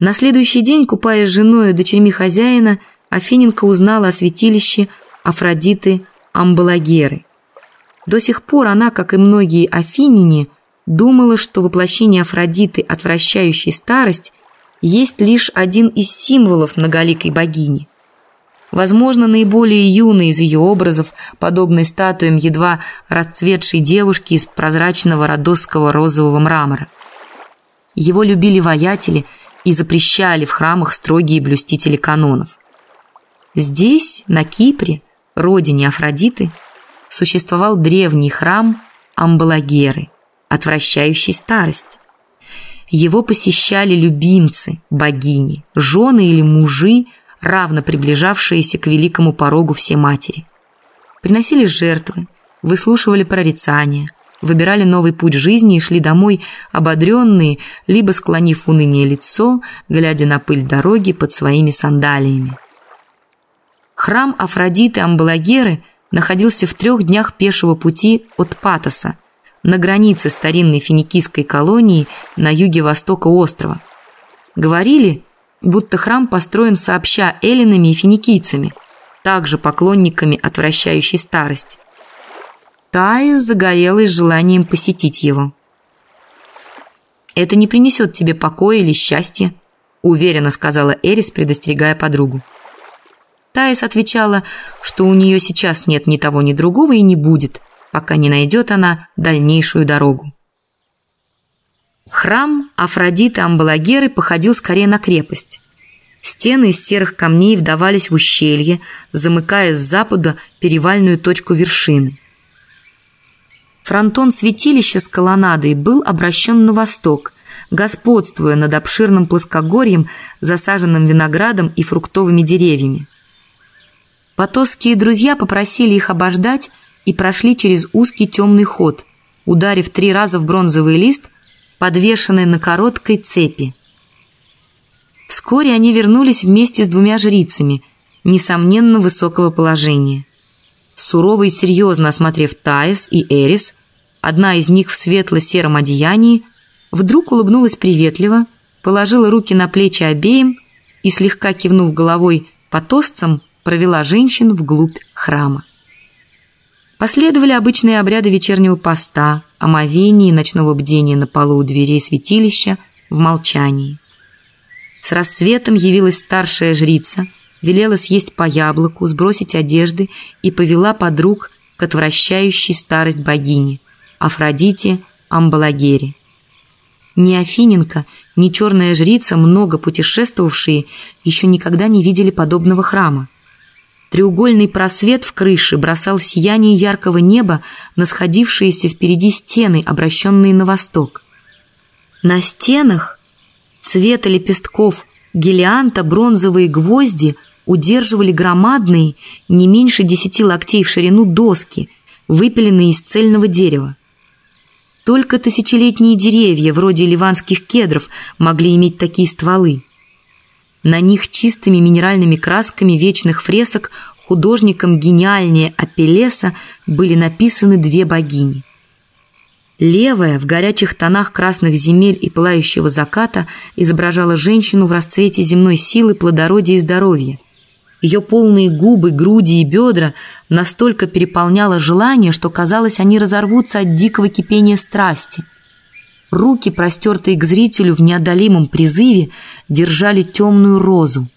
На следующий день, купаясь с женой и дочерьми хозяина, Афиненко узнала о святилище Афродиты Амбалагеры. До сих пор она, как и многие афиняне, думала, что воплощение Афродиты, отвращающей старость, есть лишь один из символов многоликой богини. Возможно, наиболее юный из ее образов, подобный статуям едва расцветшей девушки из прозрачного родосского розового мрамора. Его любили воятели и запрещали в храмах строгие блюстители канонов. Здесь, на Кипре, родине Афродиты, существовал древний храм Амбалагеры, отвращающий старость. Его посещали любимцы богини, жены или мужи, равно приближавшиеся к великому порогу все матери. Приносили жертвы, выслушивали прорицания, выбирали новый путь жизни и шли домой ободренные, либо склонив уныние лицо, глядя на пыль дороги под своими сандалиями. Храм Афродиты Амбалагеры находился в трех днях пешего пути от Патоса, на границе старинной финикийской колонии на юге востока острова. Говорили, будто храм построен сообща эллинами и финикийцами, также поклонниками отвращающей старость. Таис загорелась желанием посетить его. «Это не принесет тебе покоя или счастья», уверенно сказала Эрис, предостерегая подругу. Таис отвечала, что у нее сейчас нет ни того, ни другого и не будет, пока не найдет она дальнейшую дорогу. Храм Афродиты Амбалагеры походил скорее на крепость. Стены из серых камней вдавались в ущелье, замыкая с запада перевальную точку вершины. Фронтон святилища с колоннадой был обращен на восток, господствуя над обширным плоскогорьем, засаженным виноградом и фруктовыми деревьями. Потосские друзья попросили их обождать и прошли через узкий темный ход, ударив три раза в бронзовый лист, подвешенный на короткой цепи. Вскоре они вернулись вместе с двумя жрицами, несомненно высокого положения. Сурово и серьезно осмотрев Таис и Эрис, одна из них в светло-сером одеянии, вдруг улыбнулась приветливо, положила руки на плечи обеим и, слегка кивнув головой потосцам, провела женщин вглубь храма. Последовали обычные обряды вечернего поста, омовения и ночного бдения на полу у дверей святилища в молчании. С рассветом явилась старшая жрица, велела съесть по яблоку, сбросить одежды и повела подруг к отвращающей старость богини, Афродите Амбалагере. Ни Афиненко, ни черная жрица, много путешествовавшие, еще никогда не видели подобного храма. Треугольный просвет в крыше бросал сияние яркого неба на сходившиеся впереди стены, обращенные на восток. На стенах цвета лепестков гелианта бронзовые гвозди удерживали громадные, не меньше десяти локтей в ширину доски, выпиленные из цельного дерева. Только тысячелетние деревья, вроде ливанских кедров, могли иметь такие стволы. На них чистыми минеральными красками вечных фресок художником гениальнее Апеллеса были написаны две богини. Левая в горячих тонах красных земель и пылающего заката изображала женщину в расцвете земной силы, плодородия и здоровья. Ее полные губы, груди и бедра настолько переполняло желание, что казалось, они разорвутся от дикого кипения страсти – Руки, простертые к зрителю в неодолимом призыве, держали темную розу,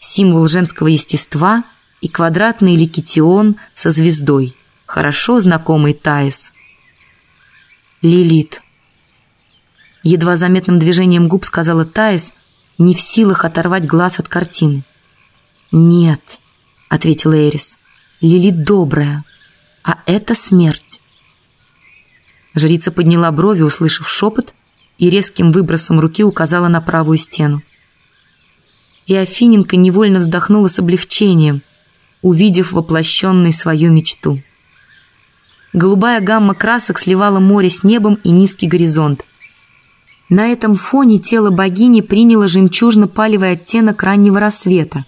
символ женского естества и квадратный ликитион со звездой, хорошо знакомый Таис. Лилит. Едва заметным движением губ сказала Таис, не в силах оторвать глаз от картины. «Нет», — ответила Эрис, — «Лилит добрая, а это смерть». Жрица подняла брови, услышав шепот, и резким выбросом руки указала на правую стену. И Афиненко невольно вздохнула с облегчением, увидев воплощенной свою мечту. Голубая гамма красок сливала море с небом и низкий горизонт. На этом фоне тело богини приняло жемчужно-палевый оттенок раннего рассвета,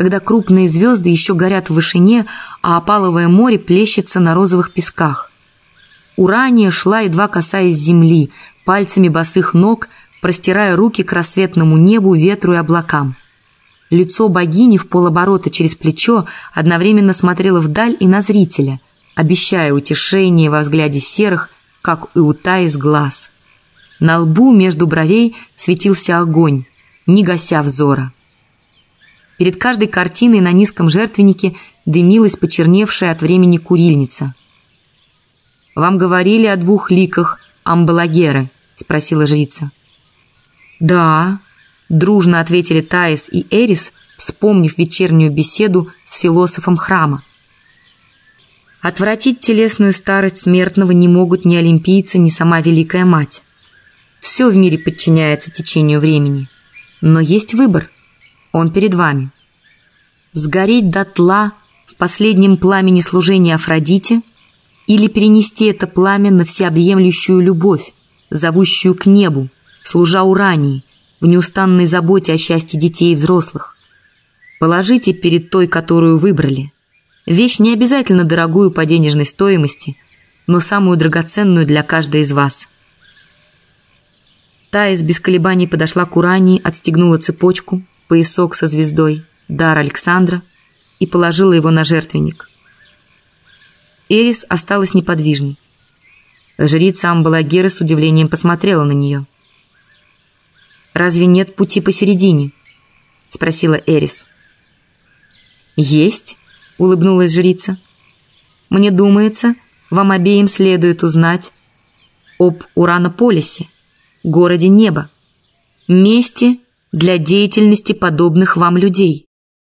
когда крупные звезды еще горят в вышине, а опаловое море плещется на розовых песках. Урания шла, едва касаясь земли, пальцами босых ног, простирая руки к рассветному небу, ветру и облакам. Лицо богини в полоборота через плечо одновременно смотрело вдаль и на зрителя, обещая утешение во взгляде серых, как и у из глаз. На лбу между бровей светился огонь, не гася взора. Перед каждой картиной на низком жертвеннике дымилась почерневшая от времени курильница. «Вам говорили о двух ликах Амбалагеры?» – спросила жрица. «Да», Дружно ответили Таис и Эрис, вспомнив вечернюю беседу с философом храма. Отвратить телесную старость смертного не могут ни олимпийцы, ни сама Великая Мать. Все в мире подчиняется течению времени. Но есть выбор. Он перед вами. Сгореть дотла в последнем пламени служения Афродите или перенести это пламя на всеобъемлющую любовь, зовущую к небу, служа Урании, в неустанной заботе о счастье детей и взрослых. Положите перед той, которую выбрали. Вещь не обязательно дорогую по денежной стоимости, но самую драгоценную для каждой из вас. Таис без колебаний подошла к Урании, отстегнула цепочку, поясок со звездой, дар Александра и положила его на жертвенник. Эрис осталась неподвижной. Жрица Амбалагера с удивлением посмотрела на нее. Разве нет пути посередине?» — спросила Эрис. «Есть», — улыбнулась жрица. «Мне думается, вам обеим следует узнать об Уранополисе, городе неба, месте для деятельности подобных вам людей».